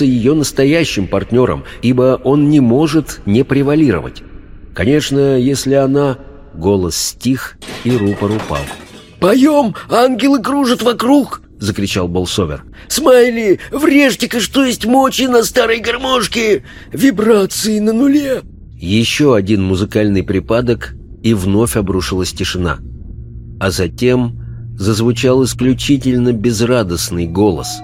является ее настоящим партнером, ибо он не может не превалировать. Конечно, если она... Голос стих, и рупор упал. «Поем! Ангелы кружат вокруг!» — закричал Болсовер. «Смайли, врежьте-ка, что есть мочи на старой гармошке! Вибрации на нуле!» Еще один музыкальный припадок, и вновь обрушилась тишина. А затем зазвучал исключительно безрадостный голос.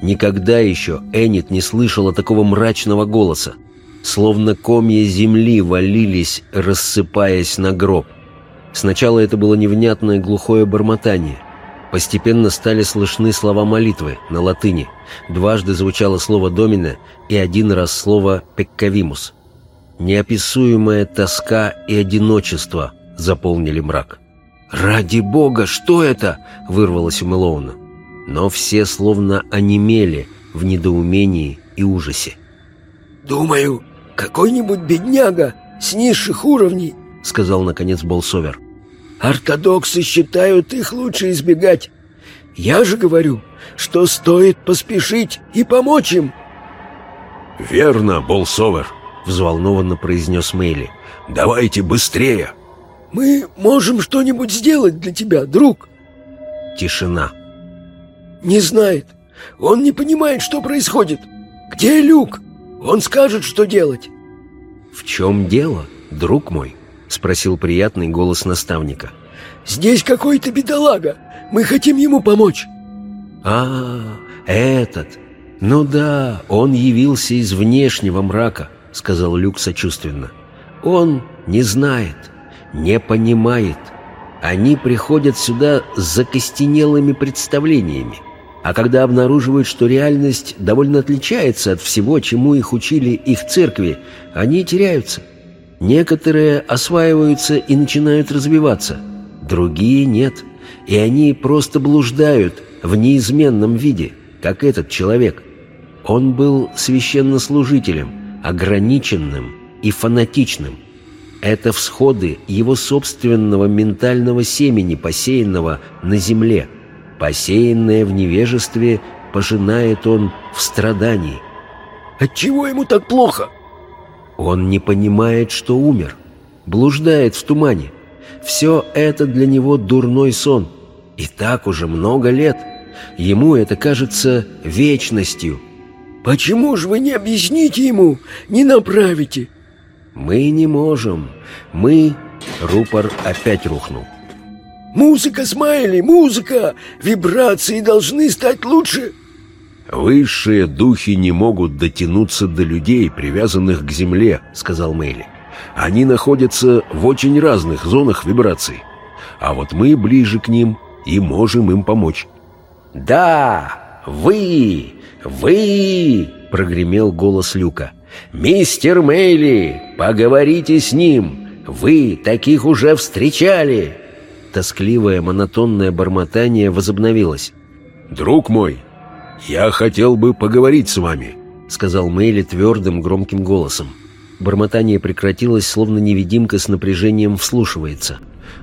Никогда еще Эннет не слышала такого мрачного голоса. Словно комья земли валились, рассыпаясь на гроб. Сначала это было невнятное глухое бормотание. Постепенно стали слышны слова молитвы на латыни. Дважды звучало слово «домина» и один раз слово «пеккавимус». Неописуемая тоска и одиночество заполнили мрак. «Ради бога, что это?» — вырвалось у Мэлоуна. Но все словно онемели в недоумении и ужасе. «Думаю, какой-нибудь бедняга с низших уровней», — сказал наконец Болсовер. «Ортодоксы считают их лучше избегать. Я же говорю, что стоит поспешить и помочь им». «Верно, Болсовер», — взволнованно произнес Мэйли. «Давайте быстрее!» «Мы можем что-нибудь сделать для тебя, друг?» Тишина. «Не знает. Он не понимает, что происходит. Где Люк? Он скажет, что делать». «В чем дело, друг мой?» — спросил приятный голос наставника. «Здесь какой-то бедолага. Мы хотим ему помочь». «А, этот. Ну да, он явился из внешнего мрака», — сказал Люк сочувственно. «Он не знает, не понимает. Они приходят сюда с закостенелыми представлениями. А когда обнаруживают, что реальность довольно отличается от всего, чему их учили их церкви, они теряются. Некоторые осваиваются и начинают развиваться, другие нет. И они просто блуждают в неизменном виде, как этот человек. Он был священнослужителем, ограниченным и фанатичным. Это всходы его собственного ментального семени, посеянного на земле – Посеянное в невежестве пожинает он в страдании. Отчего ему так плохо? Он не понимает, что умер, блуждает в тумане. Все это для него дурной сон. И так уже много лет. Ему это кажется вечностью. «Почему же вы не объясните ему, не направите?» «Мы не можем. Мы...» Рупор опять рухнул. Музыка, Смайли, музыка! Вибрации должны стать лучше!» «Высшие духи не могут дотянуться до людей, привязанных к земле», — сказал Мэйли. «Они находятся в очень разных зонах вибраций. А вот мы ближе к ним и можем им помочь». «Да, вы, вы!» — прогремел голос Люка. «Мистер Мэйли, поговорите с ним! Вы таких уже встречали!» Тоскливое монотонное бормотание возобновилось. «Друг мой, я хотел бы поговорить с вами», — сказал Мэйли твердым громким голосом. Бормотание прекратилось, словно невидимка с напряжением вслушивается.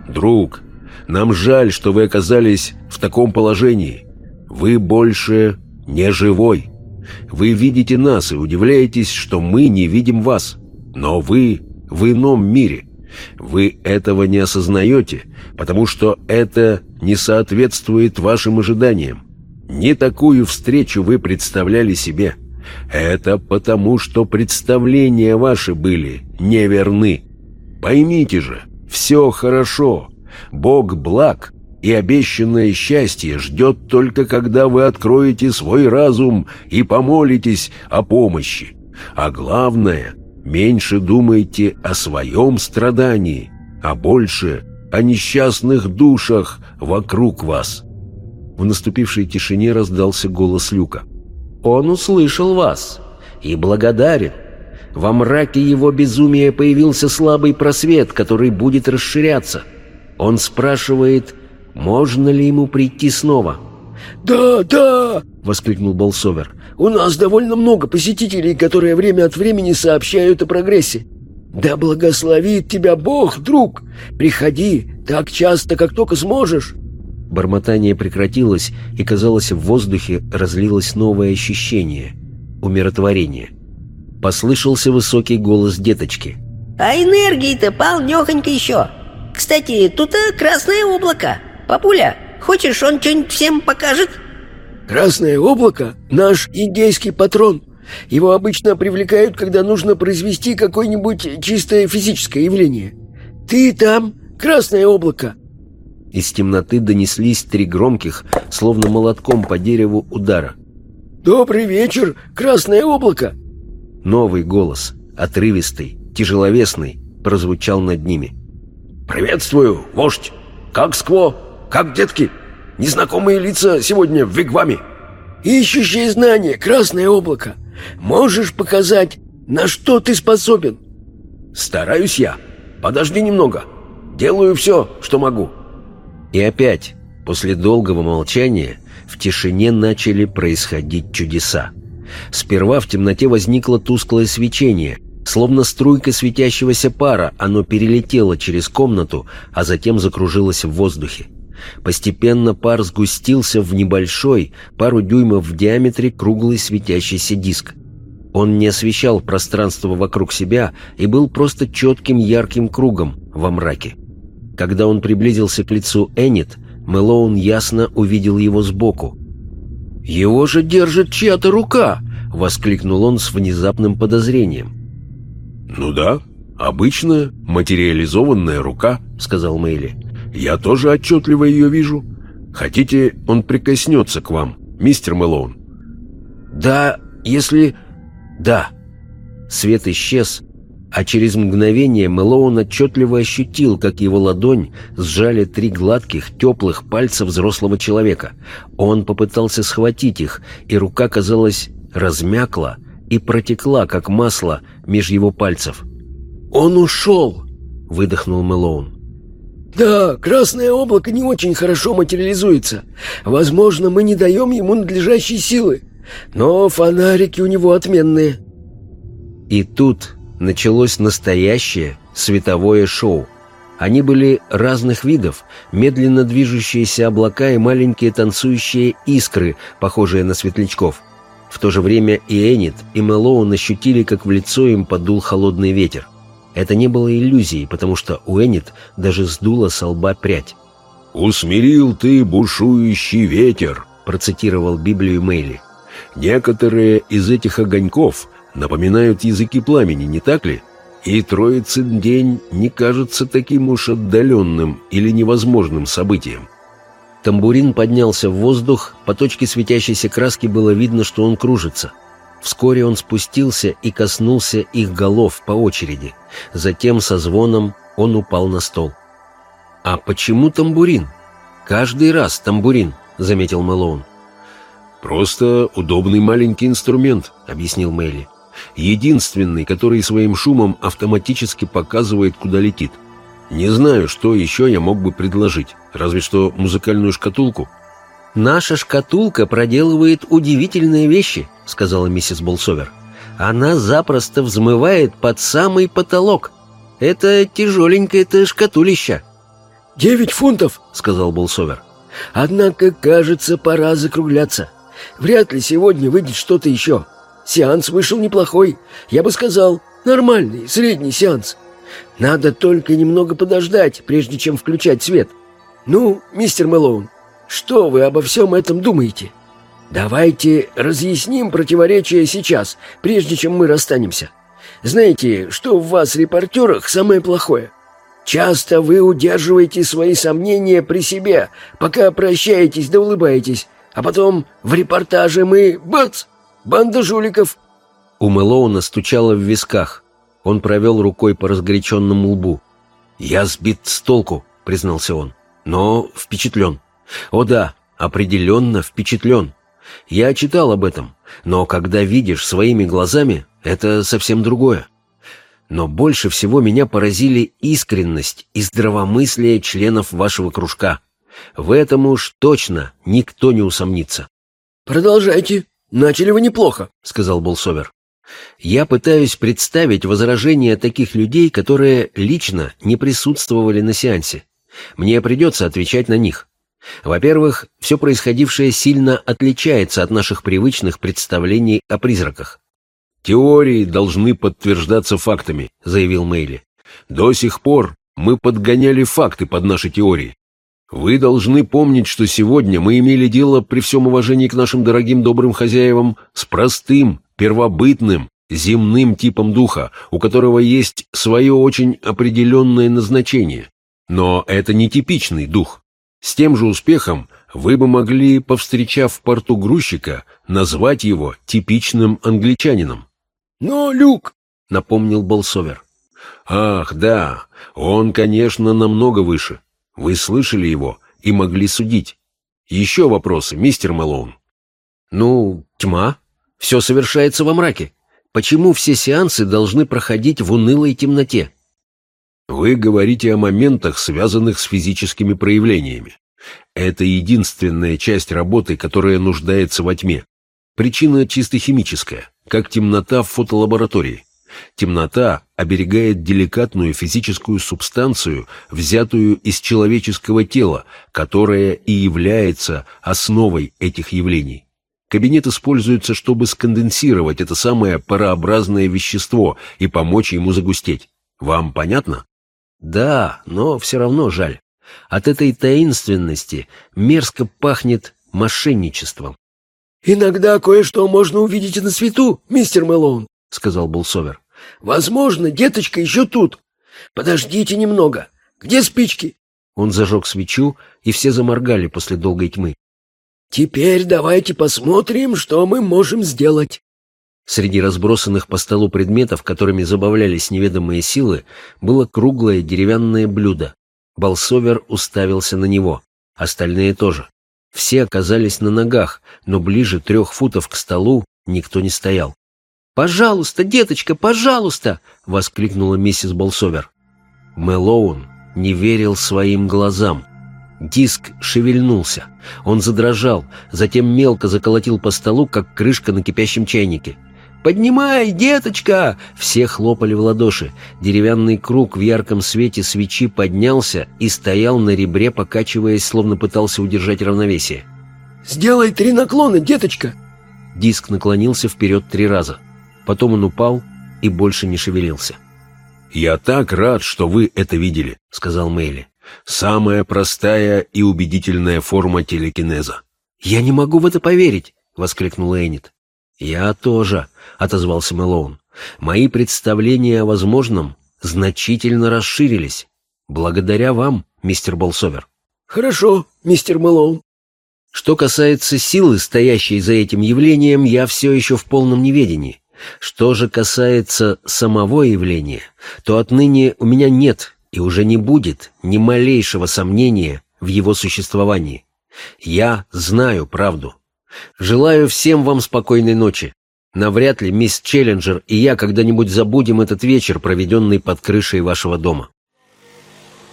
«Друг, нам жаль, что вы оказались в таком положении. Вы больше не живой. Вы видите нас и удивляетесь, что мы не видим вас. Но вы в ином мире. Вы этого не осознаете, потому что это не соответствует вашим ожиданиям. Не такую встречу вы представляли себе. Это потому, что представления ваши были неверны. Поймите же, все хорошо. Бог благ, и обещанное счастье ждет только когда вы откроете свой разум и помолитесь о помощи. А главное, Меньше думайте о своем страдании, а больше о несчастных душах вокруг вас». В наступившей тишине раздался голос Люка. «Он услышал вас и благодарен. Во мраке его безумия появился слабый просвет, который будет расширяться. Он спрашивает, можно ли ему прийти снова». «Да, да!» — воскликнул Болсовер. У нас довольно много посетителей, которые время от времени сообщают о прогрессе. Да благословит тебя Бог, друг! Приходи так часто, как только сможешь!» Бормотание прекратилось, и, казалось, в воздухе разлилось новое ощущение. умиротворение. Послышался высокий голос деточки. «А энергии-то полнёхонько еще. Кстати, тут э, красное облако. Папуля, хочешь, он что-нибудь всем покажет?» «Красное облако — наш индейский патрон. Его обычно привлекают, когда нужно произвести какое-нибудь чистое физическое явление. Ты там, красное облако!» Из темноты донеслись три громких, словно молотком по дереву, удара. «Добрый вечер, красное облако!» Новый голос, отрывистый, тяжеловесный, прозвучал над ними. «Приветствую, вождь! Как скво? Как детки? Незнакомые лица сегодня в вигваме!» «Ищущее знание, красное облако! Можешь показать, на что ты способен?» «Стараюсь я. Подожди немного. Делаю все, что могу». И опять, после долгого молчания, в тишине начали происходить чудеса. Сперва в темноте возникло тусклое свечение, словно струйка светящегося пара, оно перелетело через комнату, а затем закружилось в воздухе. Постепенно пар сгустился в небольшой, пару дюймов в диаметре, круглый светящийся диск. Он не освещал пространство вокруг себя и был просто четким ярким кругом во мраке. Когда он приблизился к лицу Эннет, Мэлоун ясно увидел его сбоку. «Его же держит чья-то рука!» — воскликнул он с внезапным подозрением. «Ну да, обычная материализованная рука», — сказал Мэйли. «Я тоже отчетливо ее вижу. Хотите, он прикоснется к вам, мистер Мэлоун?» «Да, если...» «Да». Свет исчез, а через мгновение Мэлоун отчетливо ощутил, как его ладонь сжали три гладких, теплых пальца взрослого человека. Он попытался схватить их, и рука, казалось, размякла и протекла, как масло, меж его пальцев. «Он ушел!» — выдохнул Мэлоун. «Да, красное облако не очень хорошо материализуется. Возможно, мы не даем ему надлежащей силы, но фонарики у него отменные». И тут началось настоящее световое шоу. Они были разных видов, медленно движущиеся облака и маленькие танцующие искры, похожие на светлячков. В то же время и Энит, и Мэлоун ощутили, как в лицо им подул холодный ветер. Это не было иллюзией, потому что у Энит даже сдуло со лба прядь. «Усмирил ты бушующий ветер», — процитировал Библию Мэйли. «Некоторые из этих огоньков напоминают языки пламени, не так ли? И Троицын день не кажется таким уж отдаленным или невозможным событием. Тамбурин поднялся в воздух, по точке светящейся краски было видно, что он кружится. Вскоре он спустился и коснулся их голов по очереди. Затем со звоном он упал на стол. «А почему тамбурин?» «Каждый раз тамбурин», — заметил Мэлоун. «Просто удобный маленький инструмент», — объяснил Мэйли единственный, который своим шумом автоматически показывает, куда летит. Не знаю, что еще я мог бы предложить, разве что музыкальную шкатулку. «Наша шкатулка проделывает удивительные вещи», — сказала миссис Болсовер. «Она запросто взмывает под самый потолок. Это тяжеленькое-то шкатулища». «Девять фунтов», — сказал Болсовер. «Однако, кажется, пора закругляться. Вряд ли сегодня выйдет что-то еще». Сеанс вышел неплохой. Я бы сказал, нормальный, средний сеанс. Надо только немного подождать, прежде чем включать свет. Ну, мистер Мэлоун, что вы обо всем этом думаете? Давайте разъясним противоречия сейчас, прежде чем мы расстанемся. Знаете, что в вас, репортерах, самое плохое? Часто вы удерживаете свои сомнения при себе, пока прощаетесь да улыбаетесь, а потом в репортаже мы, бац, Банда жуликов!» У Мэлоуна стучало в висках. Он провел рукой по разгоряченному лбу. «Я сбит с толку», — признался он, — «но впечатлен. О да, определенно впечатлен. Я читал об этом, но когда видишь своими глазами, это совсем другое. Но больше всего меня поразили искренность и здравомыслие членов вашего кружка. В этом уж точно никто не усомнится». «Продолжайте», «Начали вы неплохо», — сказал Болсовер. «Я пытаюсь представить возражения таких людей, которые лично не присутствовали на сеансе. Мне придется отвечать на них. Во-первых, все происходившее сильно отличается от наших привычных представлений о призраках. «Теории должны подтверждаться фактами», — заявил Мейли. «До сих пор мы подгоняли факты под наши теории. Вы должны помнить, что сегодня мы имели дело, при всем уважении к нашим дорогим добрым хозяевам, с простым, первобытным, земным типом духа, у которого есть свое очень определенное назначение. Но это не типичный дух. С тем же успехом вы бы могли, повстречав в порту грузчика, назвать его типичным англичанином. «Но, Люк!» — напомнил Болсовер. «Ах, да, он, конечно, намного выше. Вы слышали его и могли судить. Еще вопросы, мистер Мэлоун?» «Ну, тьма. Все совершается во мраке. Почему все сеансы должны проходить в унылой темноте?» Вы говорите о моментах, связанных с физическими проявлениями. Это единственная часть работы, которая нуждается во тьме. Причина чисто химическая, как темнота в фотолаборатории. Темнота оберегает деликатную физическую субстанцию, взятую из человеческого тела, которая и является основой этих явлений. Кабинет используется, чтобы сконденсировать это самое парообразное вещество и помочь ему загустеть. Вам понятно? Да, но все равно жаль. От этой таинственности мерзко пахнет мошенничеством. «Иногда кое-что можно увидеть и на свету, мистер Мэлоун», — сказал Булсовер. «Возможно, деточка еще тут. Подождите немного. Где спички?» Он зажег свечу, и все заморгали после долгой тьмы. «Теперь давайте посмотрим, что мы можем сделать». Среди разбросанных по столу предметов, которыми забавлялись неведомые силы, было круглое деревянное блюдо. Болсовер уставился на него. Остальные тоже. Все оказались на ногах, но ближе трех футов к столу никто не стоял. «Пожалуйста, деточка, пожалуйста!» — воскликнула миссис Болсовер. Мэлоун не верил своим глазам. Диск шевельнулся. Он задрожал, затем мелко заколотил по столу, как крышка на кипящем чайнике. «Поднимай, деточка!» Все хлопали в ладоши. Деревянный круг в ярком свете свечи поднялся и стоял на ребре, покачиваясь, словно пытался удержать равновесие. «Сделай три наклона, деточка!» Диск наклонился вперед три раза. Потом он упал и больше не шевелился. «Я так рад, что вы это видели», — сказал Мэйли. «Самая простая и убедительная форма телекинеза». «Я не могу в это поверить», — воскликнула Эннет. «Я тоже», — отозвался Мэлоун. «Мои представления о возможном значительно расширились. Благодаря вам, мистер Болсовер». «Хорошо, мистер Мэлоун». Что касается силы, стоящей за этим явлением, я все еще в полном неведении. Что же касается самого явления, то отныне у меня нет и уже не будет ни малейшего сомнения в его существовании. Я знаю правду. Желаю всем вам спокойной ночи. Навряд ли мисс Челленджер и я когда-нибудь забудем этот вечер, проведенный под крышей вашего дома.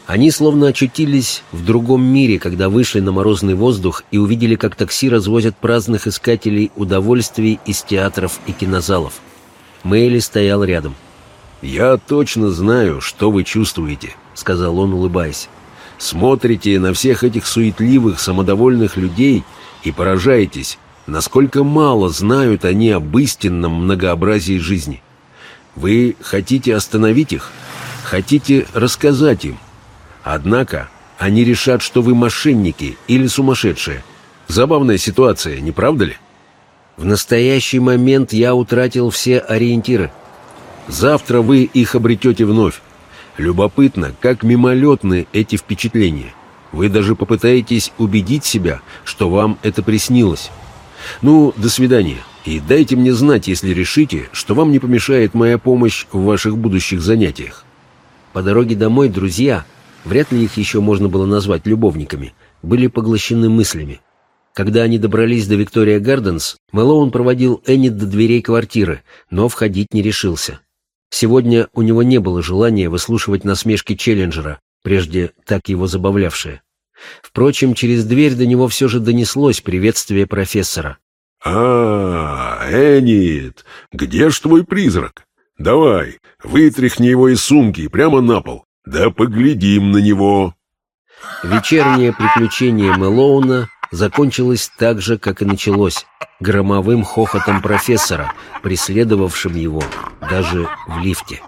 Они словно очутились в другом мире, когда вышли на морозный воздух и увидели, как такси развозят праздных искателей удовольствий из театров и кинозалов. Мэйли стоял рядом. «Я точно знаю, что вы чувствуете», — сказал он, улыбаясь. «Смотрите на всех этих суетливых, самодовольных людей — и поражаетесь, насколько мало знают они об истинном многообразии жизни. Вы хотите остановить их, хотите рассказать им. Однако они решат, что вы мошенники или сумасшедшие. Забавная ситуация, не правда ли? В настоящий момент я утратил все ориентиры. Завтра вы их обретете вновь. Любопытно, как мимолетны эти впечатления. Вы даже попытаетесь убедить себя, что вам это приснилось. Ну, до свидания. И дайте мне знать, если решите, что вам не помешает моя помощь в ваших будущих занятиях. По дороге домой друзья, вряд ли их еще можно было назвать любовниками, были поглощены мыслями. Когда они добрались до Виктория Гарденс, Мэлоун проводил Энни до дверей квартиры, но входить не решился. Сегодня у него не было желания выслушивать насмешки Челленджера, прежде так его забавлявшие. Впрочем, через дверь до него все же донеслось приветствие профессора. «А, Энит, где ж твой призрак? Давай, вытряхни его из сумки прямо на пол, да поглядим на него». Вечернее приключение Мэлоуна закончилось так же, как и началось, громовым хохотом профессора, преследовавшим его даже в лифте.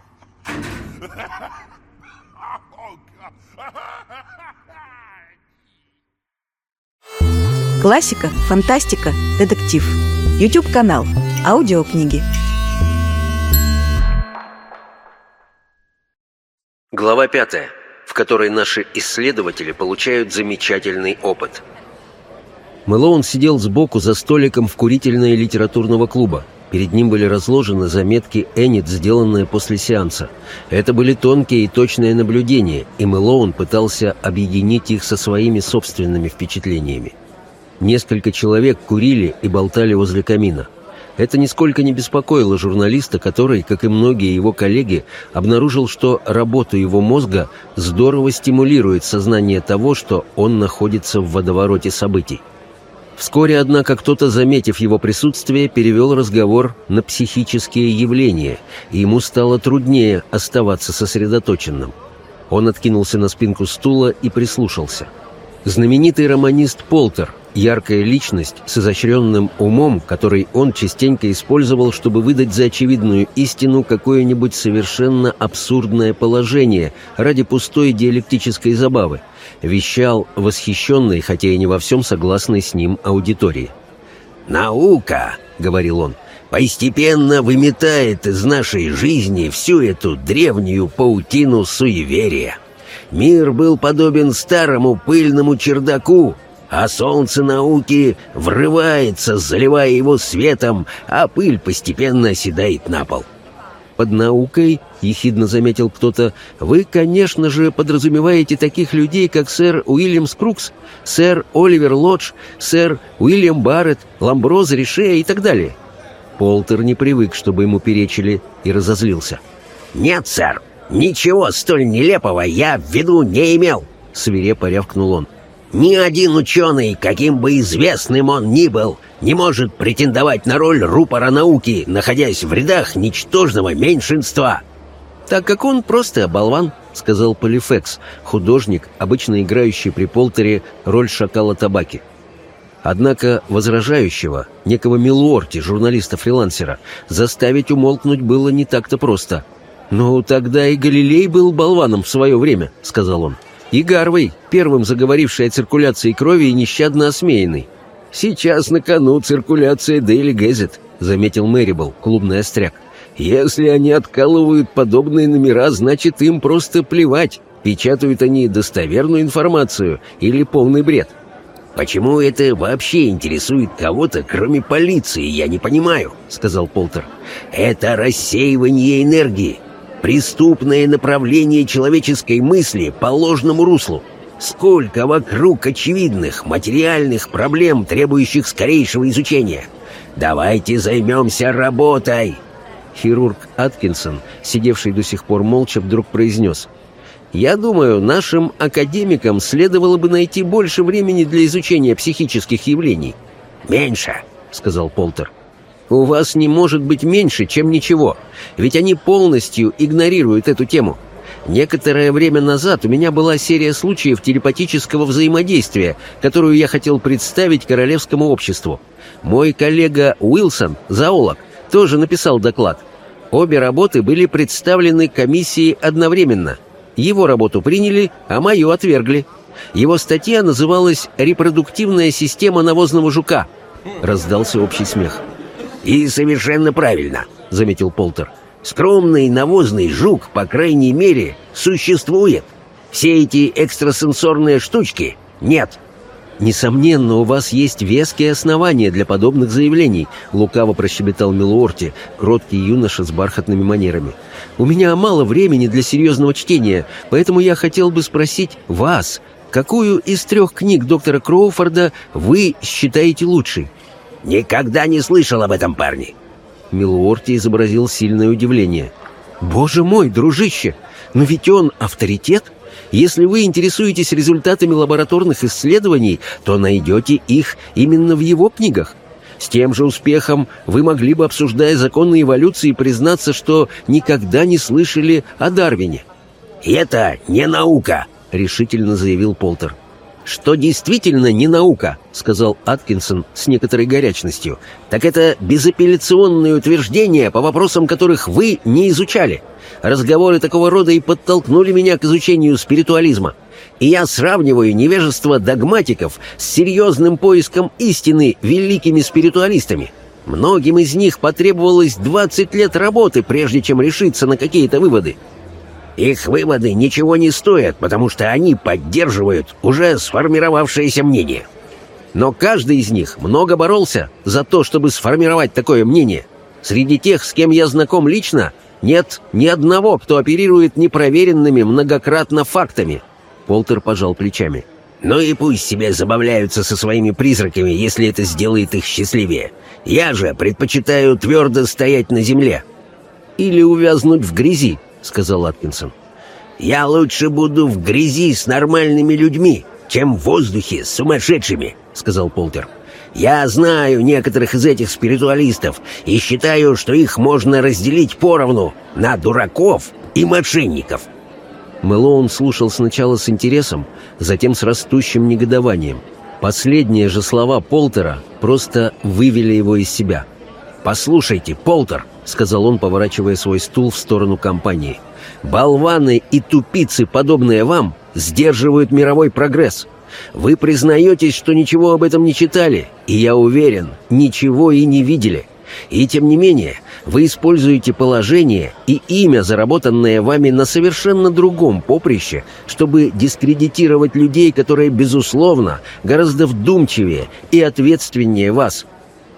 Классика, фантастика, детектив. YouTube-канал. Аудиокниги. Глава пятая, в которой наши исследователи получают замечательный опыт. Мэлоун сидел сбоку за столиком в курительной литературного клуба. Перед ним были разложены заметки Эннет, сделанные после сеанса. Это были тонкие и точные наблюдения, и Мэлоун пытался объединить их со своими собственными впечатлениями. Несколько человек курили и болтали возле камина. Это нисколько не беспокоило журналиста, который, как и многие его коллеги, обнаружил, что работу его мозга здорово стимулирует сознание того, что он находится в водовороте событий. Вскоре, однако, кто-то, заметив его присутствие, перевел разговор на психические явления, и ему стало труднее оставаться сосредоточенным. Он откинулся на спинку стула и прислушался. Знаменитый романист Полтер яркая личность с изощренным умом, который он частенько использовал, чтобы выдать за очевидную истину какое-нибудь совершенно абсурдное положение ради пустой диалектической забавы, вещал восхищенный, хотя и не во всем согласный с ним аудитории. «Наука», — говорил он, — «постепенно выметает из нашей жизни всю эту древнюю паутину суеверия. Мир был подобен старому пыльному чердаку, а солнце науки врывается, заливая его светом, а пыль постепенно оседает на пол. «Под наукой, — ехидно заметил кто-то, — вы, конечно же, подразумеваете таких людей, как сэр Уильям Скрукс, сэр Оливер Лодж, сэр Уильям Барретт, Ламброз Рише и так далее». Полтер не привык, чтобы ему перечили, и разозлился. «Нет, сэр, ничего столь нелепого я в виду не имел!» — свирепо рявкнул он. Ни один ученый, каким бы известным он ни был, не может претендовать на роль рупора науки, находясь в рядах ничтожного меньшинства. «Так как он просто болван», — сказал Полифекс, художник, обычно играющий при Полтере роль шакала табаки. Однако возражающего, некого Милуорти, журналиста-фрилансера, заставить умолкнуть было не так-то просто. «Ну, тогда и Галилей был болваном в свое время», — сказал он и Гарвей, первым заговоривший о циркуляции крови и нещадно осмеянный. «Сейчас на кону циркуляция Дейли Гэзет», — заметил Мэрибл, клубный остряк. «Если они откалывают подобные номера, значит, им просто плевать, печатают они достоверную информацию или полный бред». «Почему это вообще интересует кого-то, кроме полиции, я не понимаю», — сказал Полтер. «Это рассеивание энергии. Преступное направление человеческой мысли по ложному руслу. Сколько вокруг очевидных материальных проблем, требующих скорейшего изучения. Давайте займемся работой. Хирург Аткинсон, сидевший до сих пор молча, вдруг произнес. «Я думаю, нашим академикам следовало бы найти больше времени для изучения психических явлений». «Меньше», — сказал Полтер. У вас не может быть меньше, чем ничего, ведь они полностью игнорируют эту тему. Некоторое время назад у меня была серия случаев телепатического взаимодействия, которую я хотел представить королевскому обществу. Мой коллега Уилсон, зоолог, тоже написал доклад. Обе работы были представлены комиссии одновременно. Его работу приняли, а мою отвергли. Его статья называлась «Репродуктивная система навозного жука». Раздался общий смех. «И совершенно правильно», — заметил Полтер. «Скромный навозный жук, по крайней мере, существует. Все эти экстрасенсорные штучки — нет». «Несомненно, у вас есть веские основания для подобных заявлений», — лукаво прощебетал Милуорти, кроткий юноша с бархатными манерами. «У меня мало времени для серьезного чтения, поэтому я хотел бы спросить вас, какую из трех книг доктора Кроуфорда вы считаете лучшей?» «Никогда не слышал об этом парне!» Милуорти изобразил сильное удивление. «Боже мой, дружище! Но ведь он авторитет! Если вы интересуетесь результатами лабораторных исследований, то найдете их именно в его книгах. С тем же успехом вы могли бы, обсуждая законы эволюции, признаться, что никогда не слышали о Дарвине». «Это не наука», —— решительно заявил Полтер. «Что действительно не наука», — сказал Аткинсон с некоторой горячностью, «так это безапелляционные утверждения, по вопросам которых вы не изучали. Разговоры такого рода и подтолкнули меня к изучению спиритуализма. И я сравниваю невежество догматиков с серьезным поиском истины великими спиритуалистами. Многим из них потребовалось 20 лет работы, прежде чем решиться на какие-то выводы. Их выводы ничего не стоят, потому что они поддерживают уже сформировавшееся мнение. Но каждый из них много боролся за то, чтобы сформировать такое мнение. Среди тех, с кем я знаком лично, нет ни одного, кто оперирует непроверенными многократно фактами. Полтер пожал плечами. «Ну и пусть себе забавляются со своими призраками, если это сделает их счастливее. Я же предпочитаю твердо стоять на земле». «Или увязнуть в грязи», — сказал Аткинсон. «Я лучше буду в грязи с нормальными людьми, чем в воздухе с сумасшедшими», — сказал Полтер. «Я знаю некоторых из этих спиритуалистов и считаю, что их можно разделить поровну на дураков и мошенников». Мэлоун слушал сначала с интересом, затем с растущим негодованием. Последние же слова Полтера просто вывели его из себя. «Послушайте, Полтер», — сказал он, поворачивая свой стул в сторону компании, «болваны и тупицы, подобные вам, сдерживают мировой прогресс. Вы признаетесь, что ничего об этом не читали, и я уверен, ничего и не видели. И тем не менее, вы используете положение и имя, заработанное вами на совершенно другом поприще, чтобы дискредитировать людей, которые, безусловно, гораздо вдумчивее и ответственнее вас.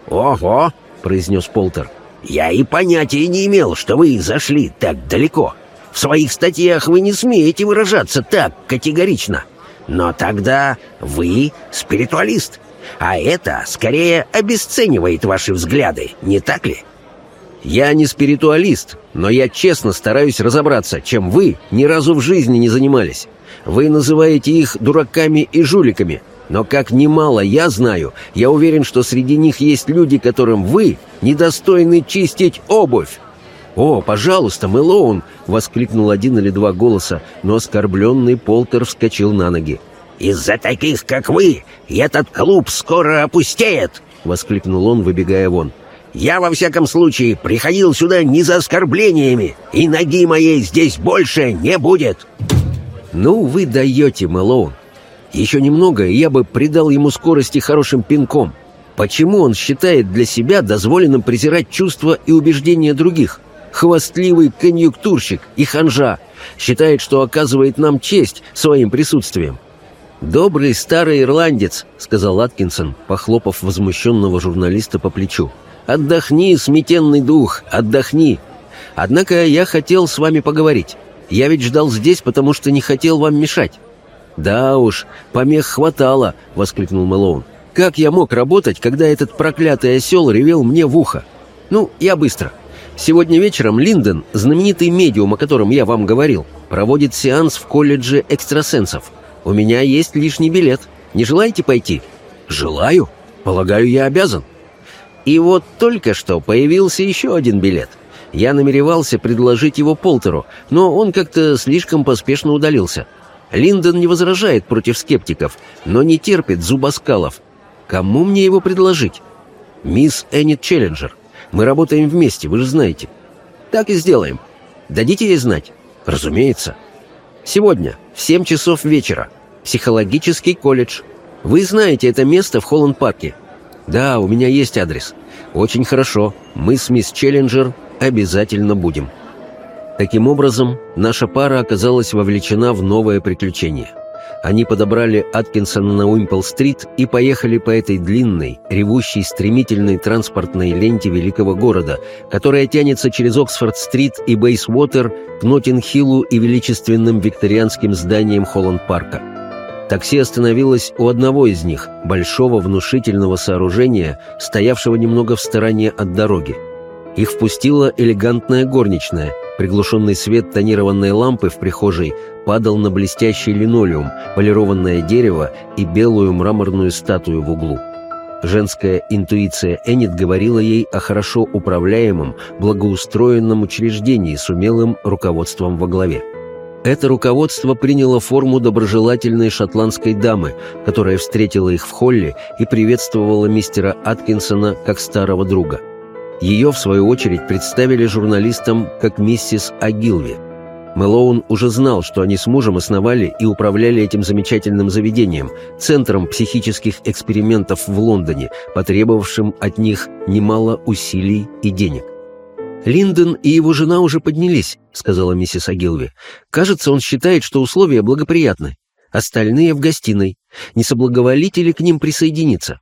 «Ого!» — произнес Полтер. «Я и понятия не имел, что вы зашли так далеко. В своих статьях вы не смеете выражаться так категорично. Но тогда вы спиритуалист, а это скорее обесценивает ваши взгляды, не так ли?» «Я не спиритуалист, но я честно стараюсь разобраться, чем вы ни разу в жизни не занимались. Вы называете их дураками и жуликами, но как немало я знаю, я уверен, что среди них есть люди, которым вы недостойны чистить обувь. «О, пожалуйста, Мэлоун!» — воскликнул один или два голоса, но оскорбленный Полтер вскочил на ноги. «Из-за таких, как вы, этот клуб скоро опустеет!» — воскликнул он, выбегая вон. Я, во всяком случае, приходил сюда не за оскорблениями, и ноги моей здесь больше не будет». «Ну, вы даете, Мэлоун. Еще немного, и я бы придал ему скорости хорошим пинком. Почему он считает для себя дозволенным презирать чувства и убеждения других? Хвастливый конъюнктурщик и ханжа. Считает, что оказывает нам честь своим присутствием. «Добрый старый ирландец», — сказал Аткинсон, похлопав возмущенного журналиста по плечу. «Отдохни, сметенный дух, отдохни. Однако я хотел с вами поговорить. Я ведь ждал здесь, потому что не хотел вам мешать». «Да уж, помех хватало», — воскликнул Мэлоун. «Как я мог работать, когда этот проклятый осел ревел мне в ухо? Ну, я быстро. Сегодня вечером Линдон, знаменитый медиум, о котором я вам говорил, проводит сеанс в колледже экстрасенсов. У меня есть лишний билет. Не желаете пойти?» «Желаю. Полагаю, я обязан». И вот только что появился еще один билет. Я намеревался предложить его Полтеру, но он как-то слишком поспешно удалился. Линдон не возражает против скептиков, но не терпит зубоскалов. Кому мне его предложить? Мисс Эннет Челленджер. Мы работаем вместе, вы же знаете. Так и сделаем. Дадите ей знать? Разумеется. Сегодня, в 7 часов вечера. Психологический колледж. Вы знаете это место в Холланд-парке. «Да, у меня есть адрес». «Очень хорошо. Мы с мисс Челленджер обязательно будем». Таким образом, наша пара оказалась вовлечена в новое приключение. Они подобрали Аткинсона на Уимпл-стрит и поехали по этой длинной, ревущей, стремительной транспортной ленте великого города, которая тянется через Оксфорд-стрит и Бейсвотер к Ноттинг-Хиллу и величественным викторианским зданиям Холланд-парка. Такси остановилось у одного из них, большого внушительного сооружения, стоявшего немного в стороне от дороги. Их впустила элегантная горничная. Приглушенный свет тонированной лампы в прихожей падал на блестящий линолеум, полированное дерево и белую мраморную статую в углу. Женская интуиция Эннет говорила ей о хорошо управляемом, благоустроенном учреждении с умелым руководством во главе. Это руководство приняло форму доброжелательной шотландской дамы, которая встретила их в холле и приветствовала мистера Аткинсона как старого друга. Ее, в свою очередь, представили журналистам как миссис Агилви. Мэлоун уже знал, что они с мужем основали и управляли этим замечательным заведением, центром психических экспериментов в Лондоне, потребовавшим от них немало усилий и денег. «Линдон и его жена уже поднялись», — сказала миссис Агилви. «Кажется, он считает, что условия благоприятны. Остальные в гостиной. Не соблаговолите ли к ним присоединиться?»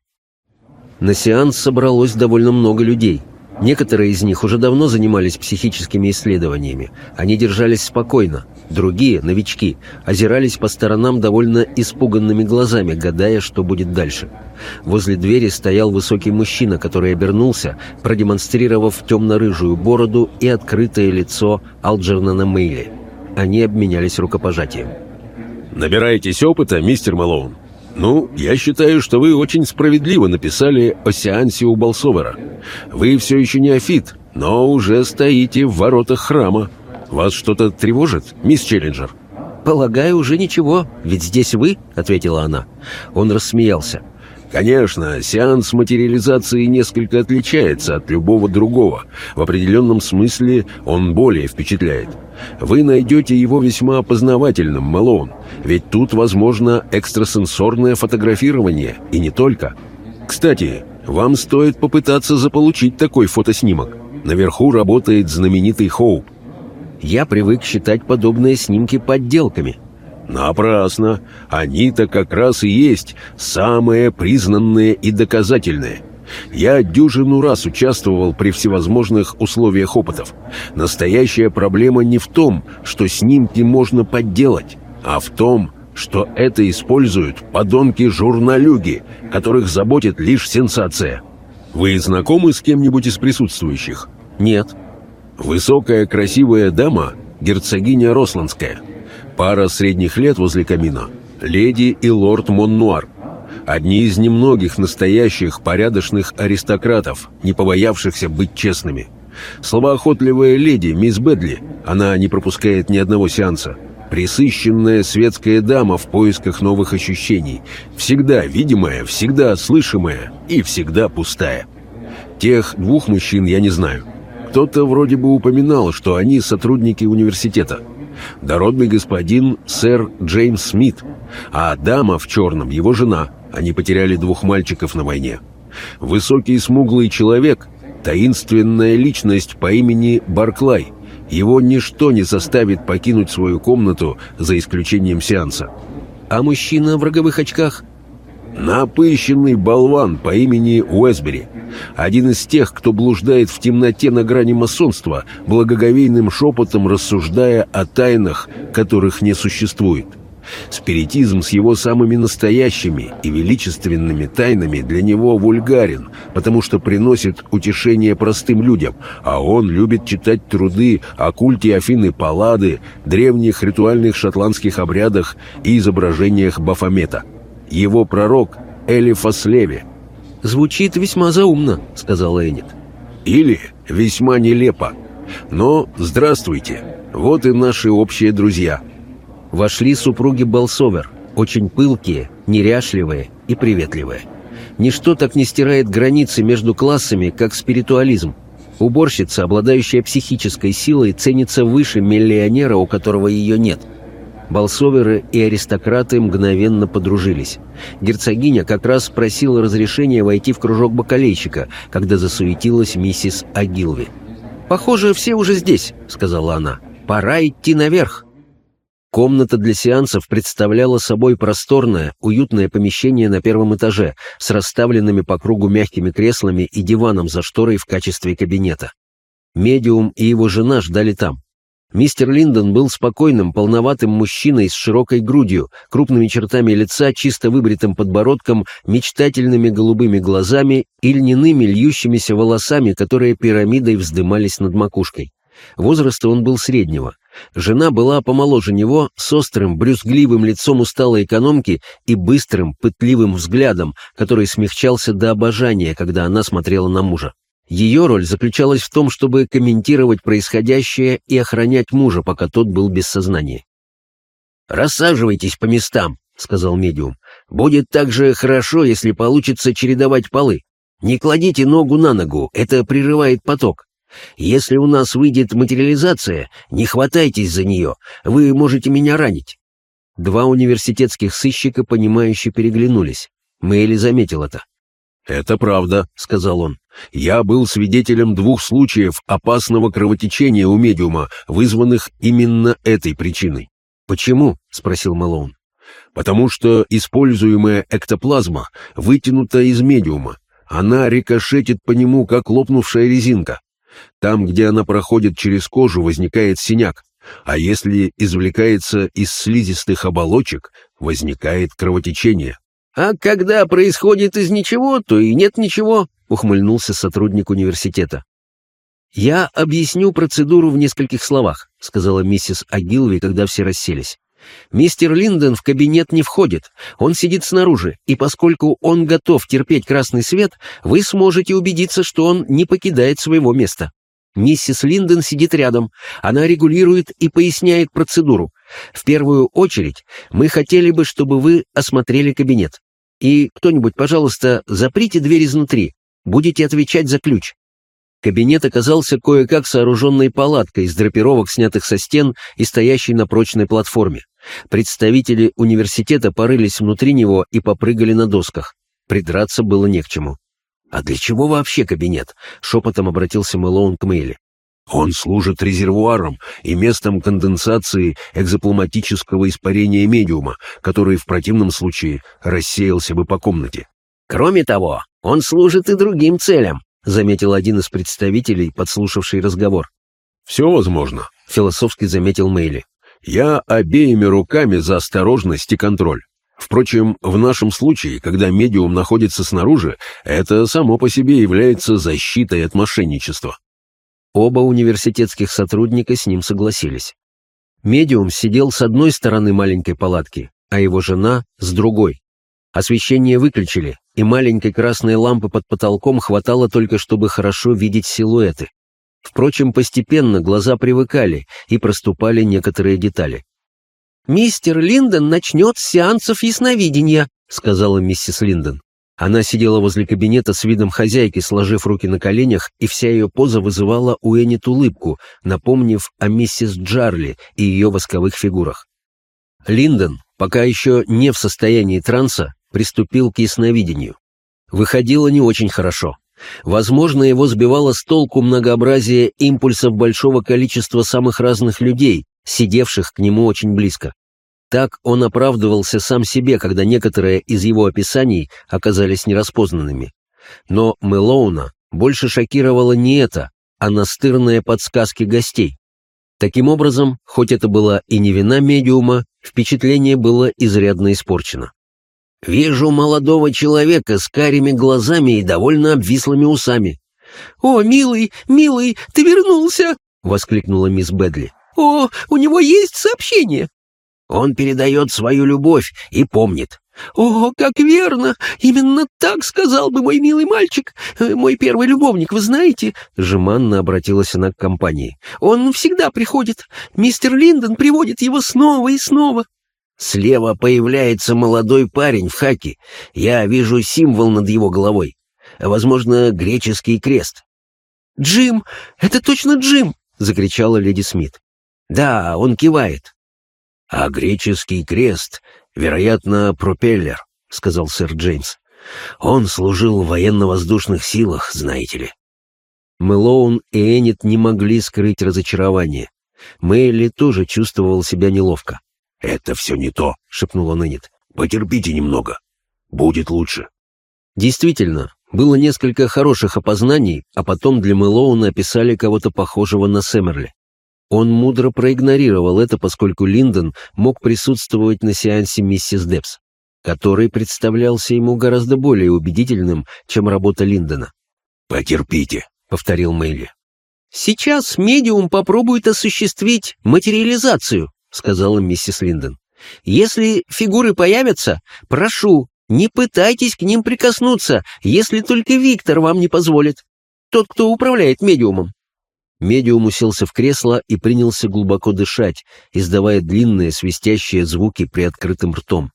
На сеанс собралось довольно много людей. Некоторые из них уже давно занимались психическими исследованиями. Они держались спокойно. Другие, новички, озирались по сторонам довольно испуганными глазами, гадая, что будет дальше. Возле двери стоял высокий мужчина, который обернулся, продемонстрировав темно-рыжую бороду и открытое лицо Алджернана Мейли. Они обменялись рукопожатием. «Набираетесь опыта, мистер Малоун?» «Ну, я считаю, что вы очень справедливо написали о сеансе у Болсовера. Вы все еще не афит, но уже стоите в воротах храма. Вас что-то тревожит, мисс Челленджер?» «Полагаю, уже ничего, ведь здесь вы», — ответила она. Он рассмеялся. Конечно, сеанс материализации несколько отличается от любого другого. В определенном смысле он более впечатляет. Вы найдете его весьма опознавательным, Мэлоун, ведь тут возможно экстрасенсорное фотографирование, и не только. Кстати, вам стоит попытаться заполучить такой фотоснимок. Наверху работает знаменитый Хоуп. Я привык считать подобные снимки подделками — Напрасно. Они-то как раз и есть самые признанные и доказательные. Я дюжину раз участвовал при всевозможных условиях опытов. Настоящая проблема не в том, что снимки можно подделать, а в том, что это используют подонки-журналюги, которых заботит лишь сенсация. Вы знакомы с кем-нибудь из присутствующих? Нет. Высокая красивая дама, герцогиня Росландская – Пара средних лет возле камина. Леди и лорд Моннуар. Одни из немногих настоящих порядочных аристократов, не побоявшихся быть честными. Словоохотливая леди, мисс Бедли, она не пропускает ни одного сеанса. Присыщенная светская дама в поисках новых ощущений. Всегда видимая, всегда слышимая и всегда пустая. Тех двух мужчин я не знаю. Кто-то вроде бы упоминал, что они сотрудники университета дородный господин сэр Джеймс Смит, а дама в черном — его жена. Они потеряли двух мальчиков на войне. Высокий смуглый человек — таинственная личность по имени Барклай. Его ничто не заставит покинуть свою комнату за исключением сеанса. А мужчина в роговых очках — Напыщенный болван по имени Уэсбери. Один из тех, кто блуждает в темноте на грани масонства, благоговейным шепотом рассуждая о тайнах, которых не существует. Спиритизм с его самыми настоящими и величественными тайнами для него вульгарен, потому что приносит утешение простым людям, а он любит читать труды о культе Афины Паллады, древних ритуальных шотландских обрядах и изображениях Бафомета – его пророк Элифас Леви. «Звучит весьма заумно», — сказал Энит. «Или весьма нелепо. Но здравствуйте, вот и наши общие друзья». Вошли супруги Болсовер, очень пылкие, неряшливые и приветливые. Ничто так не стирает границы между классами, как спиритуализм. Уборщица, обладающая психической силой, ценится выше миллионера, у которого ее нет — Болсоверы и аристократы мгновенно подружились. Герцогиня как раз просила разрешения войти в кружок бакалейщика, когда засуетилась миссис Агилви. «Похоже, все уже здесь», — сказала она. «Пора идти наверх». Комната для сеансов представляла собой просторное, уютное помещение на первом этаже с расставленными по кругу мягкими креслами и диваном за шторой в качестве кабинета. Медиум и его жена ждали там. Мистер Линдон был спокойным, полноватым мужчиной с широкой грудью, крупными чертами лица, чисто выбритым подбородком, мечтательными голубыми глазами и льняными льющимися волосами, которые пирамидой вздымались над макушкой. Возраста он был среднего. Жена была помоложе него, с острым, брюзгливым лицом усталой экономки и быстрым, пытливым взглядом, который смягчался до обожания, когда она смотрела на мужа. Ее роль заключалась в том, чтобы комментировать происходящее и охранять мужа, пока тот был без сознания. «Рассаживайтесь по местам», — сказал медиум. «Будет также хорошо, если получится чередовать полы. Не кладите ногу на ногу, это прерывает поток. Если у нас выйдет материализация, не хватайтесь за нее, вы можете меня ранить». Два университетских сыщика, понимающе переглянулись. Мэйли заметил это. «Это правда», — сказал он. «Я был свидетелем двух случаев опасного кровотечения у медиума, вызванных именно этой причиной». «Почему?» — спросил Мэлоун. «Потому что используемая эктоплазма вытянута из медиума. Она рикошетит по нему, как лопнувшая резинка. Там, где она проходит через кожу, возникает синяк, а если извлекается из слизистых оболочек, возникает кровотечение. «А когда происходит из ничего, то и нет ничего», — ухмыльнулся сотрудник университета. «Я объясню процедуру в нескольких словах», — сказала миссис Агилви, когда все расселись. «Мистер Линден в кабинет не входит, он сидит снаружи, и поскольку он готов терпеть красный свет, вы сможете убедиться, что он не покидает своего места. Миссис Линден сидит рядом. Она регулирует и поясняет процедуру. В первую очередь мы хотели бы, чтобы вы осмотрели кабинет. И кто-нибудь, пожалуйста, заприте дверь изнутри. Будете отвечать за ключ. Кабинет оказался кое-как сооруженной палаткой из драпировок, снятых со стен и стоящей на прочной платформе. Представители университета порылись внутри него и попрыгали на досках. Придраться было не к чему. «А для чего вообще кабинет?» — шепотом обратился Мэлоун к Мэйли. «Он служит резервуаром и местом конденсации экзоплазматического испарения медиума, который в противном случае рассеялся бы по комнате». «Кроме того, он служит и другим целям», — заметил один из представителей, подслушавший разговор. «Все возможно», — философски заметил Мэйли. «Я обеими руками за осторожность и контроль. Впрочем, в нашем случае, когда медиум находится снаружи, это само по себе является защитой от мошенничества. Оба университетских сотрудника с ним согласились. Медиум сидел с одной стороны маленькой палатки, а его жена — с другой. Освещение выключили, и маленькой красной лампы под потолком хватало только, чтобы хорошо видеть силуэты. Впрочем, постепенно глаза привыкали, и проступали некоторые детали. «Мистер Линдон начнет с сеансов ясновидения», — сказала миссис Линдон. Она сидела возле кабинета с видом хозяйки, сложив руки на коленях, и вся ее поза вызывала у Эннет улыбку, напомнив о миссис Джарли и ее восковых фигурах. Линдон, пока еще не в состоянии транса, приступил к ясновидению. Выходило не очень хорошо. Возможно, его сбивало с толку многообразие импульсов большого количества самых разных людей, сидевших к нему очень близко. Так он оправдывался сам себе, когда некоторые из его описаний оказались нераспознанными. Но Мэлоуна больше шокировало не это, а настырные подсказки гостей. Таким образом, хоть это была и не вина медиума, впечатление было изрядно испорчено. «Вижу молодого человека с карими глазами и довольно обвислыми усами». «О, милый, милый, ты вернулся!» — воскликнула мисс Бедли. «О, у него есть сообщение!» Он передает свою любовь и помнит. «О, как верно! Именно так сказал бы мой милый мальчик, э, мой первый любовник, вы знаете?» Жеманно обратилась она к компании. «Он всегда приходит. Мистер Линдон приводит его снова и снова». Слева появляется молодой парень в хаке. Я вижу символ над его головой. Возможно, греческий крест. «Джим! Это точно Джим!» — закричала леди Смит. «Да, он кивает. «А греческий крест, вероятно, пропеллер», — сказал сэр Джеймс. «Он служил в военно-воздушных силах, знаете ли». Мэлоун и Эннет не могли скрыть разочарование. Мэйли тоже чувствовал себя неловко. «Это все не то», — шепнула Эннет. «Потерпите немного. Будет лучше». Действительно, было несколько хороших опознаний, а потом для Мэлоуна описали кого-то похожего на Сэмерли. Он мудро проигнорировал это, поскольку Линдон мог присутствовать на сеансе миссис Депс, который представлялся ему гораздо более убедительным, чем работа Линдона. «Потерпите», — повторил Мэйли. «Сейчас медиум попробует осуществить материализацию», — сказала миссис Линдон. «Если фигуры появятся, прошу, не пытайтесь к ним прикоснуться, если только Виктор вам не позволит. Тот, кто управляет медиумом. Медиум уселся в кресло и принялся глубоко дышать, издавая длинные свистящие звуки при открытым ртом.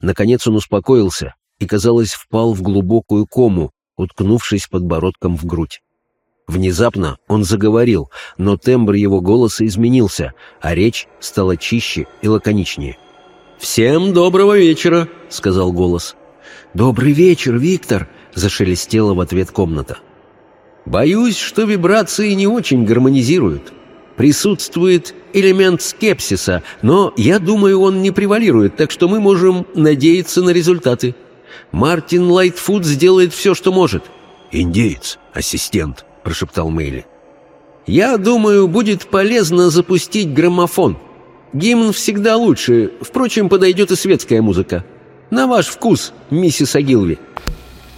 Наконец он успокоился и, казалось, впал в глубокую кому, уткнувшись подбородком в грудь. Внезапно он заговорил, но тембр его голоса изменился, а речь стала чище и лаконичнее. «Всем доброго вечера», — сказал голос. «Добрый вечер, Виктор», — зашелестела в ответ комната. «Боюсь, что вибрации не очень гармонизируют. Присутствует элемент скепсиса, но я думаю, он не превалирует, так что мы можем надеяться на результаты. Мартин Лайтфуд сделает все, что может». «Индеец, ассистент», — прошептал Мэйли. «Я думаю, будет полезно запустить граммофон. Гимн всегда лучше, впрочем, подойдет и светская музыка. На ваш вкус, миссис Агилви».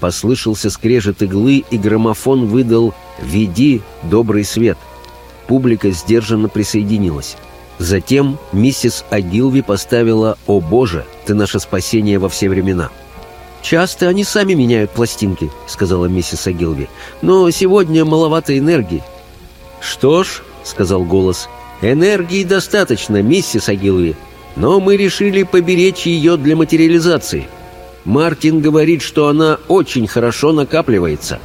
Послышался скрежет иглы, и граммофон выдал «Веди добрый свет». Публика сдержанно присоединилась. Затем миссис Агилви поставила «О Боже, ты наше спасение во все времена». «Часто они сами меняют пластинки», — сказала миссис Агилви. «Но сегодня маловато энергии». «Что ж», — сказал голос, — «энергии достаточно, миссис Агилви, но мы решили поберечь ее для материализации. Мартин говорит, что она очень хорошо накапливается».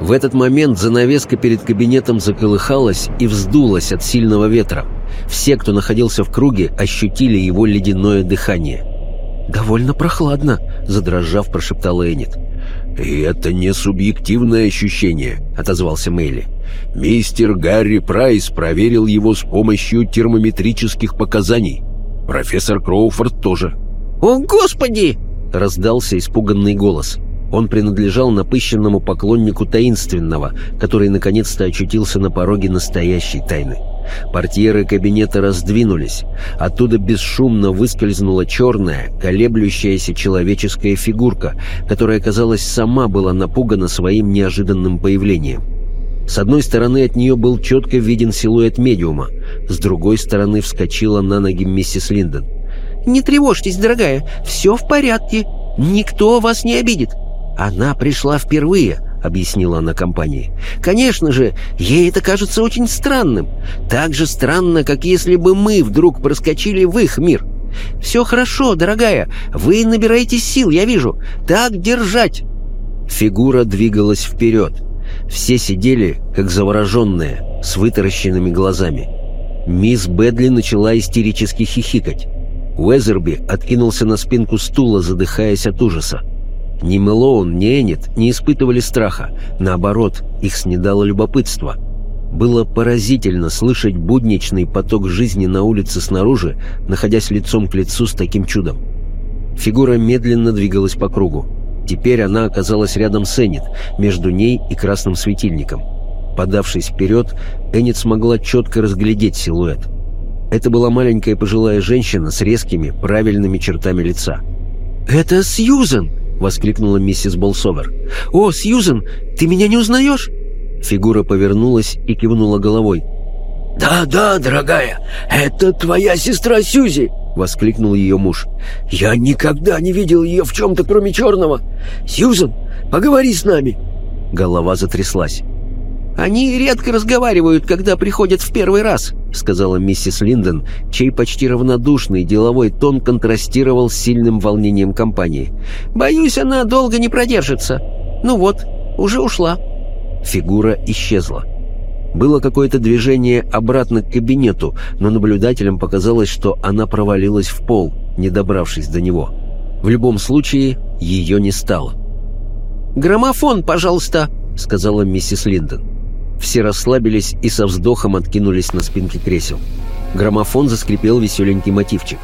В этот момент занавеска перед кабинетом заколыхалась и вздулась от сильного ветра. Все, кто находился в круге, ощутили его ледяное дыхание. «Довольно прохладно», — задрожав, прошептал Энит. «И это не субъективное ощущение», — отозвался Мэйли. «Мистер Гарри Прайс проверил его с помощью термометрических показаний. Профессор Кроуфорд тоже». «О, Господи!» — раздался испуганный голос. Он принадлежал напыщенному поклоннику таинственного, который наконец-то очутился на пороге настоящей тайны. Портьеры кабинета раздвинулись. Оттуда бесшумно выскользнула черная, колеблющаяся человеческая фигурка, которая, казалось, сама была напугана своим неожиданным появлением. С одной стороны от нее был четко виден силуэт медиума, с другой стороны вскочила на ноги миссис Линдон. «Не тревожьтесь, дорогая, все в порядке. Никто вас не обидит. Она пришла впервые, — объяснила она компании. «Конечно же, ей это кажется очень странным. Так же странно, как если бы мы вдруг проскочили в их мир. Все хорошо, дорогая, вы набираете сил, я вижу. Так держать!» Фигура двигалась вперед. Все сидели, как завороженные, с вытаращенными глазами. Мисс Бедли начала истерически хихикать. Уэзерби откинулся на спинку стула, задыхаясь от ужаса. Ни Мэлоун, ни Эннет не испытывали страха. Наоборот, их снедало любопытство. Было поразительно слышать будничный поток жизни на улице снаружи, находясь лицом к лицу с таким чудом. Фигура медленно двигалась по кругу. Теперь она оказалась рядом с Эннет, между ней и красным светильником. Подавшись вперед, Эннет смогла четко разглядеть силуэт. Это была маленькая пожилая женщина с резкими, правильными чертами лица. «Это Сьюзен!» — воскликнула миссис Болсовер. «О, Сьюзен, ты меня не узнаешь?» Фигура повернулась и кивнула головой. «Да-да, дорогая, это твоя сестра Сьюзи!» — воскликнул ее муж. «Я никогда не видел ее в чем-то, кроме черного. Сьюзен, поговори с нами!» Голова затряслась. «Они редко разговаривают, когда приходят в первый раз», — сказала миссис Линдон, чей почти равнодушный деловой тон контрастировал с сильным волнением компании. «Боюсь, она долго не продержится. Ну вот, уже ушла». Фигура исчезла. Было какое-то движение обратно к кабинету, но наблюдателям показалось, что она провалилась в пол, не добравшись до него. В любом случае, ее не стало. «Граммофон, пожалуйста», — сказала миссис Линдон. Все расслабились и со вздохом откинулись на спинки кресел. Граммофон заскрипел веселенький мотивчик.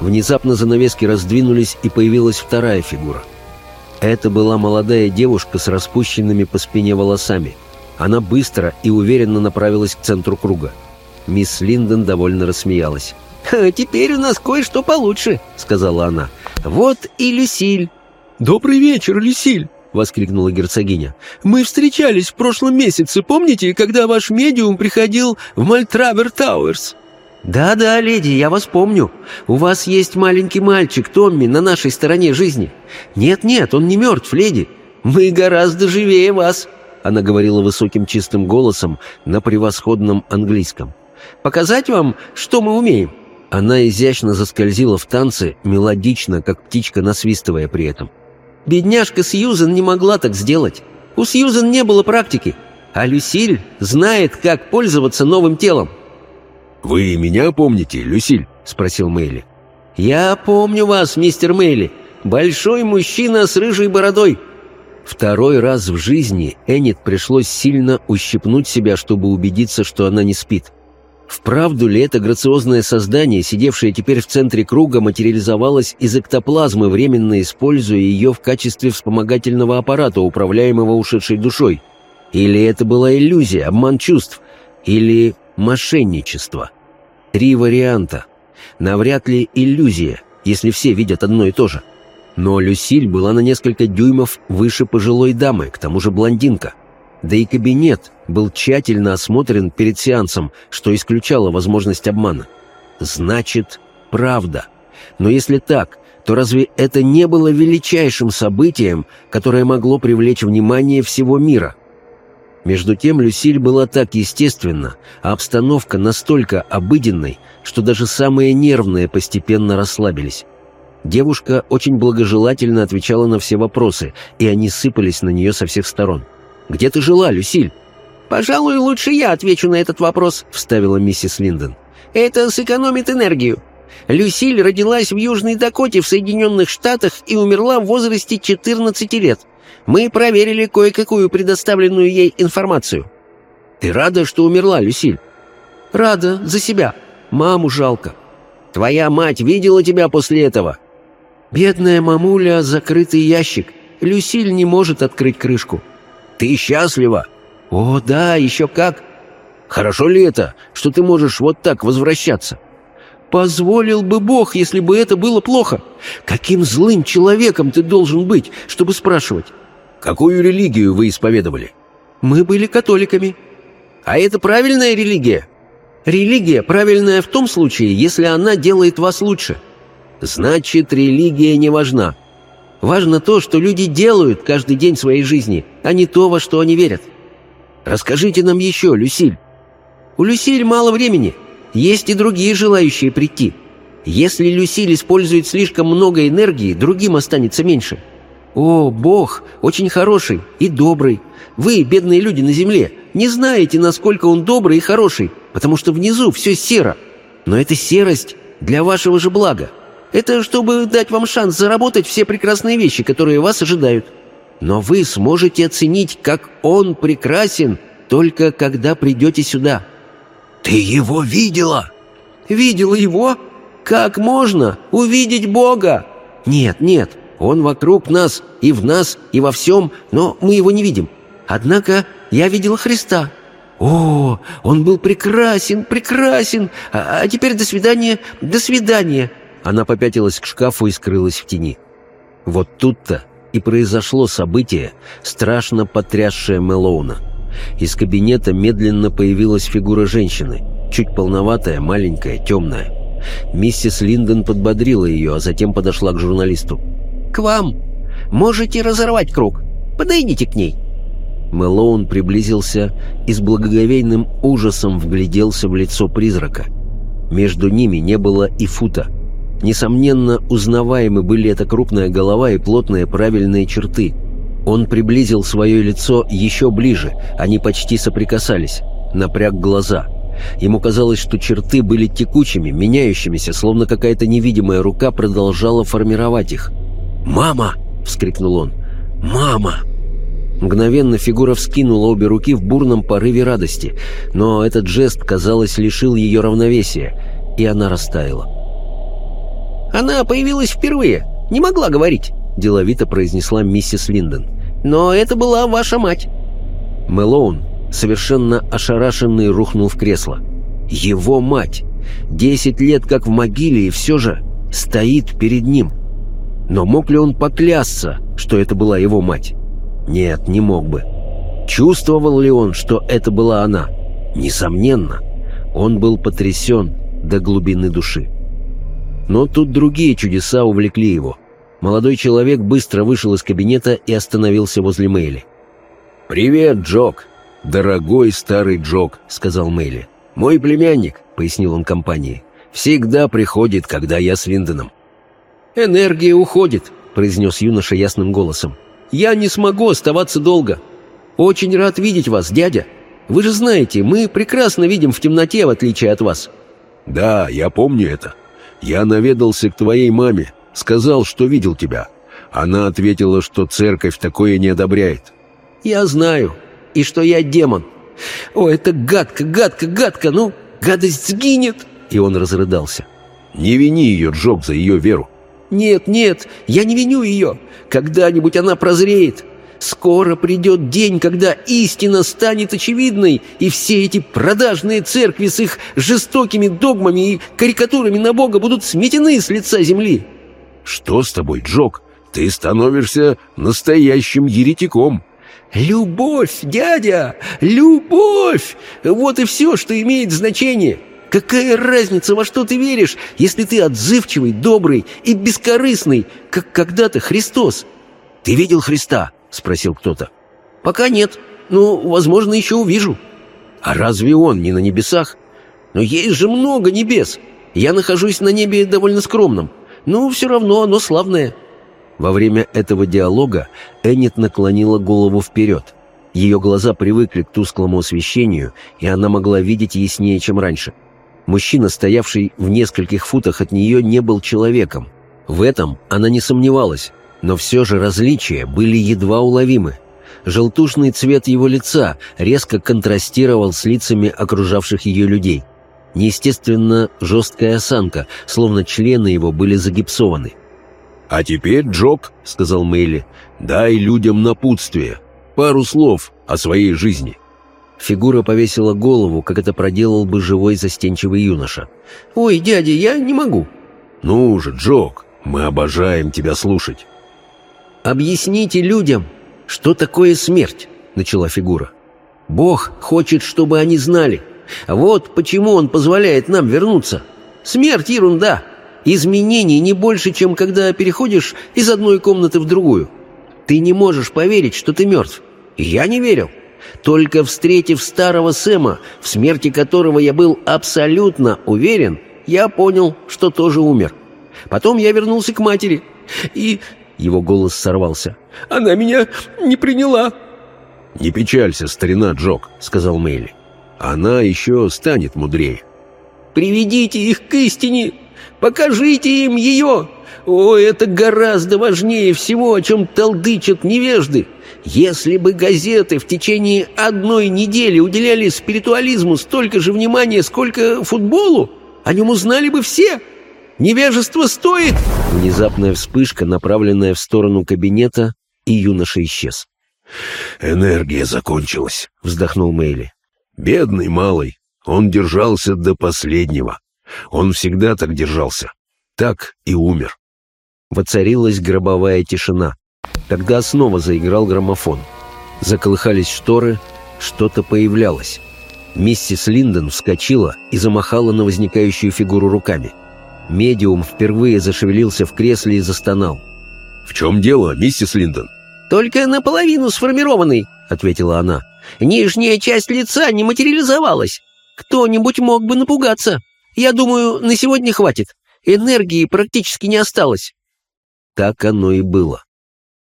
Внезапно занавески раздвинулись, и появилась вторая фигура. Это была молодая девушка с распущенными по спине волосами. Она быстро и уверенно направилась к центру круга. Мисс Линдон довольно рассмеялась. «Теперь у нас кое-что получше», — сказала она. «Вот и Люсиль». «Добрый вечер, Люсиль!» Воскликнула герцогиня. «Мы встречались в прошлом месяце, помните, когда ваш медиум приходил в Мальтравер Тауэрс?» «Да-да, леди, я вас помню. У вас есть маленький мальчик, Томми, на нашей стороне жизни. Нет-нет, он не мертв, леди. Мы гораздо живее вас». Она говорила высоким чистым голосом на превосходном английском. «Показать вам, что мы умеем?» Она изящно заскользила в танце, мелодично, как птичка, насвистывая при этом. «Бедняжка Сьюзен не могла так сделать. У Сьюзен не было практики, а Люсиль знает, как пользоваться новым телом». «Вы меня помните, Люсиль?» — спросил Мэйли. «Я помню вас, мистер Мэйли. Большой мужчина с рыжей бородой. Второй раз в жизни Эннет пришлось сильно ущипнуть себя, чтобы убедиться, что она не спит. Вправду ли это грациозное создание, сидевшее теперь в центре круга, материализовалось из эктоплазмы, временно используя ее в качестве вспомогательного аппарата, управляемого ушедшей душой? Или это была иллюзия, обман чувств? Или мошенничество? Три варианта. Навряд ли иллюзия, если все видят одно и то же. — но Люсиль была на несколько дюймов выше пожилой дамы, к тому же блондинка. Да и кабинет был тщательно осмотрен перед сеансом, что исключало возможность обмана. Значит, правда. Но если так, то разве это не было величайшим событием, которое могло привлечь внимание всего мира? Между тем Люсиль была так естественна, а обстановка настолько обыденной, что даже самые нервные постепенно расслабились. Девушка очень благожелательно отвечала на все вопросы, и они сыпались на нее со всех сторон. «Где ты жила, Люсиль?» «Пожалуй, лучше я отвечу на этот вопрос», — вставила миссис Линдон. «Это сэкономит энергию. Люсиль родилась в Южной Дакоте в Соединенных Штатах и умерла в возрасте 14 лет. Мы проверили кое-какую предоставленную ей информацию». «Ты рада, что умерла, Люсиль?» «Рада за себя. Маму жалко». «Твоя мать видела тебя после этого?» «Бедная мамуля — закрытый ящик. Люсиль не может открыть крышку». «Ты счастлива?» «О, да, еще как!» «Хорошо ли это, что ты можешь вот так возвращаться?» «Позволил бы Бог, если бы это было плохо. Каким злым человеком ты должен быть, чтобы спрашивать?» «Какую религию вы исповедовали?» «Мы были католиками». «А это правильная религия?» «Религия правильная в том случае, если она делает вас лучше. Значит, религия не важна. Важно то, что люди делают каждый день своей жизни, а не то, во что они верят. Расскажите нам еще, Люсиль. У Люсиль мало времени. Есть и другие желающие прийти. Если Люсиль использует слишком много энергии, другим останется меньше. О, Бог, очень хороший и добрый. Вы, бедные люди на земле, не знаете, насколько Он добрый и хороший, потому что внизу все серо. Но эта серость для вашего же блага. Это чтобы дать вам шанс заработать все прекрасные вещи, которые вас ожидают. Но вы сможете оценить, как он прекрасен, только когда придете сюда». «Ты его видела?» «Видела его? Как можно увидеть Бога?» «Нет, нет, он вокруг нас, и в нас, и во всем, но мы его не видим. Однако я видела Христа. О, он был прекрасен, прекрасен! А, а теперь до свидания, до свидания!» Она попятилась к шкафу и скрылась в тени. Вот тут-то и произошло событие, страшно потрясшее Мэлоуна. Из кабинета медленно появилась фигура женщины, чуть полноватая, маленькая, темная. Миссис Линдон подбодрила ее, а затем подошла к журналисту. «К вам! Можете разорвать круг! Подойдите к ней!» Мэлоун приблизился и с благоговейным ужасом вгляделся в лицо призрака. Между ними не было и фута. Несомненно, узнаваемы были эта крупная голова и плотные правильные черты. Он приблизил свое лицо еще ближе, они почти соприкасались, напряг глаза. Ему казалось, что черты были текучими, меняющимися, словно какая-то невидимая рука продолжала формировать их. «Мама!» — вскрикнул он. «Мама!» Мгновенно фигура вскинула обе руки в бурном порыве радости, но этот жест, казалось, лишил ее равновесия, и она растаяла. Она появилась впервые, не могла говорить», — деловито произнесла миссис Линдон. «Но это была ваша мать». Мэлоун, совершенно ошарашенный, рухнул в кресло. «Его мать! Десять лет как в могиле, и все же стоит перед ним. Но мог ли он поклясться, что это была его мать? Нет, не мог бы. Чувствовал ли он, что это была она? Несомненно. Он был потрясен до глубины души. Но тут другие чудеса увлекли его. Молодой человек быстро вышел из кабинета и остановился возле Мэйли. «Привет, Джок!» «Дорогой старый Джок», — сказал Мэйли. «Мой племянник», — пояснил он компании, — «всегда приходит, когда я с Линдоном». «Энергия уходит», — произнес юноша ясным голосом. «Я не смогу оставаться долго. Очень рад видеть вас, дядя. Вы же знаете, мы прекрасно видим в темноте, в отличие от вас». «Да, я помню это. Я наведался к твоей маме, сказал, что видел тебя. Она ответила, что церковь такое не одобряет». «Я знаю. И что я демон. О, это гадко, гадко, гадко. Ну, гадость сгинет!» И он разрыдался. «Не вини ее, Джок, за ее веру». «Нет, нет, я не виню ее. Когда-нибудь она прозреет. Скоро придет день, когда истина станет очевидной, и все эти продажные церкви с их жестокими догмами и карикатурами на Бога будут сметены с лица земли». «Что с тобой, Джок? Ты становишься настоящим еретиком». «Любовь, дядя! Любовь! Вот и все, что имеет значение!» Какая разница, во что ты веришь, если ты отзывчивый, добрый и бескорыстный, как когда-то Христос? Ты видел Христа? — спросил кто-то. «Пока нет. Ну, возможно, еще увижу». «А разве он не на небесах?» «Но есть же много небес. Я нахожусь на небе довольно скромном. Но все равно оно славное». Во время этого диалога Эннет наклонила голову вперед. Ее глаза привыкли к тусклому освещению, и она могла видеть яснее, чем раньше. Мужчина, стоявший в нескольких футах от нее, не был человеком. В этом она не сомневалась, но все же различия были едва уловимы. Желтушный цвет его лица резко контрастировал с лицами окружавших ее людей. Неестественно жесткая осанка, словно члены его были загипсованы. «А теперь, Джок», — сказал Мэйли, — «дай людям напутствие, пару слов о своей жизни». Фигура повесила голову, как это проделал бы живой застенчивый юноша. «Ой, дядя, я не могу». «Ну же, Джок, мы обожаем тебя слушать». «Объясните людям, что такое смерть», — начала фигура. «Бог хочет, чтобы они знали. Вот почему Он позволяет нам вернуться. Смерть — ерунда. Изменений не больше, чем когда переходишь из одной комнаты в другую. Ты не можешь поверить, что ты мертв. Я не верил. Только встретив старого Сэма, в смерти которого я был абсолютно уверен, я понял, что тоже умер. Потом я вернулся к матери. И его голос сорвался. «Она меня не приняла!» «Не печалься, старина Джок», — сказал Мэйли. «Она еще станет мудрее». «Приведите их к истине! Покажите им ее! О, это гораздо важнее всего, о чем толдычат невежды! Если бы газеты в течение одной недели уделяли спиритуализму столько же внимания, сколько футболу, о нем узнали бы все!» Невежество стоит!» Внезапная вспышка, направленная в сторону кабинета, и юноша исчез. «Энергия закончилась», — вздохнул Мэйли. «Бедный малый, он держался до последнего. Он всегда так держался. Так и умер». Воцарилась гробовая тишина. Тогда снова заиграл граммофон. Заколыхались шторы, что-то появлялось. Миссис Линдон вскочила и замахала на возникающую фигуру руками — Медиум впервые зашевелился в кресле и застонал. «В чем дело, миссис Линдон?» «Только наполовину сформированный», — ответила она. «Нижняя часть лица не материализовалась. Кто-нибудь мог бы напугаться. Я думаю, на сегодня хватит. Энергии практически не осталось». Так оно и было.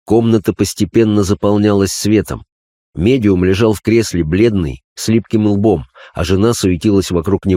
Комната постепенно заполнялась светом. Медиум лежал в кресле бледный, с липким лбом, а жена суетилась вокруг него.